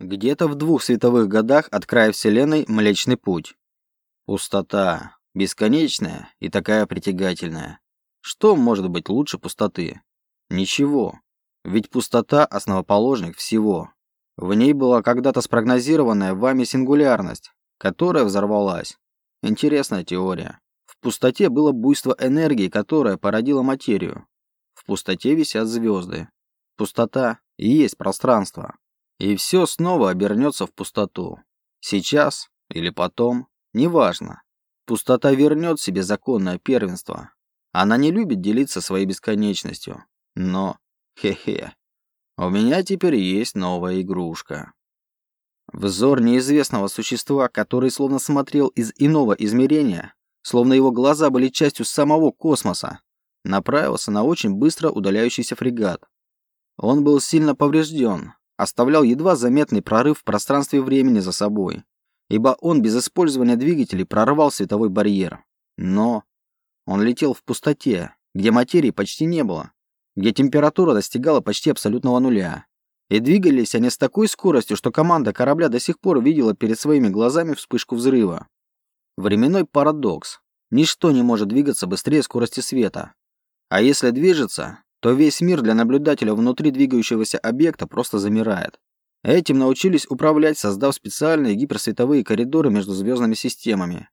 Где-то в двух световых годах от края Вселенной Млечный Путь. Пустота. Бесконечная и такая притягательная. Что может быть лучше пустоты? Ничего. Ведь пустота – основоположник всего. В ней была когда-то спрогнозированная вами сингулярность, которая взорвалась. Интересная теория. В пустоте было буйство энергии, которое породило материю. В пустоте висят звезды. Пустота и есть пространство. И все снова обернется в пустоту. Сейчас или потом, неважно. Пустота вернет себе законное первенство. Она не любит делиться своей бесконечностью. Но, хе-хе, у меня теперь есть новая игрушка. Взор неизвестного существа, который словно смотрел из иного измерения, словно его глаза были частью самого космоса, направился на очень быстро удаляющийся фрегат. Он был сильно поврежден, оставлял едва заметный прорыв в пространстве времени за собой ибо он без использования двигателей прорвал световой барьер. Но он летел в пустоте, где материи почти не было, где температура достигала почти абсолютного нуля. И двигались они с такой скоростью, что команда корабля до сих пор видела перед своими глазами вспышку взрыва. Временной парадокс. Ничто не может двигаться быстрее скорости света. А если движется, то весь мир для наблюдателя внутри двигающегося объекта просто замирает. Этим научились управлять, создав специальные гиперсветовые коридоры между звездными системами.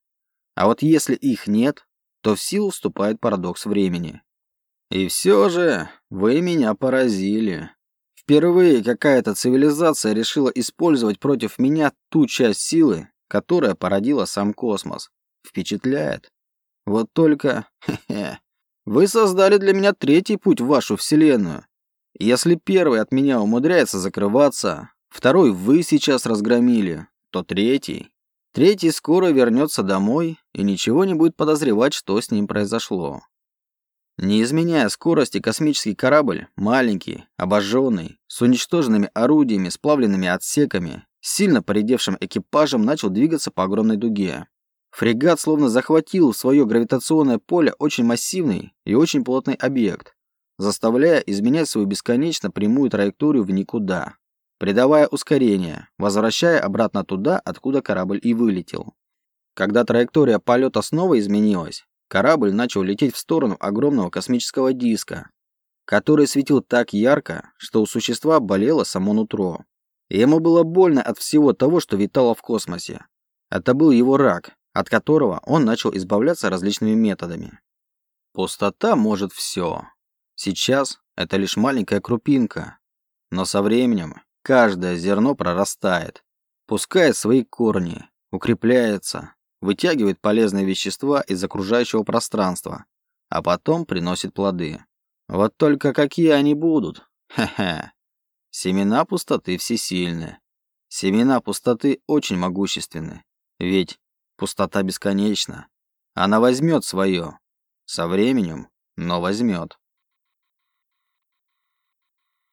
А вот если их нет, то в силу вступает парадокс времени. И все же вы меня поразили. Впервые какая-то цивилизация решила использовать против меня ту часть силы, которая породила сам космос. Впечатляет. Вот только, хе-хе, вы создали для меня третий путь в вашу вселенную. Если первый от меня умудряется закрываться, Второй вы сейчас разгромили, то третий. Третий скоро вернется домой и ничего не будет подозревать, что с ним произошло. Не изменяя скорости, космический корабль, маленький, обожженный, с уничтоженными орудиями, сплавленными отсеками, сильно поредевшим экипажем начал двигаться по огромной дуге. Фрегат словно захватил в свое гравитационное поле очень массивный и очень плотный объект, заставляя изменять свою бесконечно прямую траекторию в никуда придавая ускорение, возвращая обратно туда, откуда корабль и вылетел. Когда траектория полета снова изменилась, корабль начал лететь в сторону огромного космического диска, который светил так ярко, что у существа болело само нутро. Ему было больно от всего того, что витало в космосе. Это был его рак, от которого он начал избавляться различными методами. Пустота может все. Сейчас это лишь маленькая крупинка. Но со временем Каждое зерно прорастает, пускает свои корни, укрепляется, вытягивает полезные вещества из окружающего пространства, а потом приносит плоды. Вот только какие они будут? Хе-хе. Семена пустоты всесильны. Семена пустоты очень могущественны. Ведь пустота бесконечна. Она возьмет свое. Со временем, но возьмет.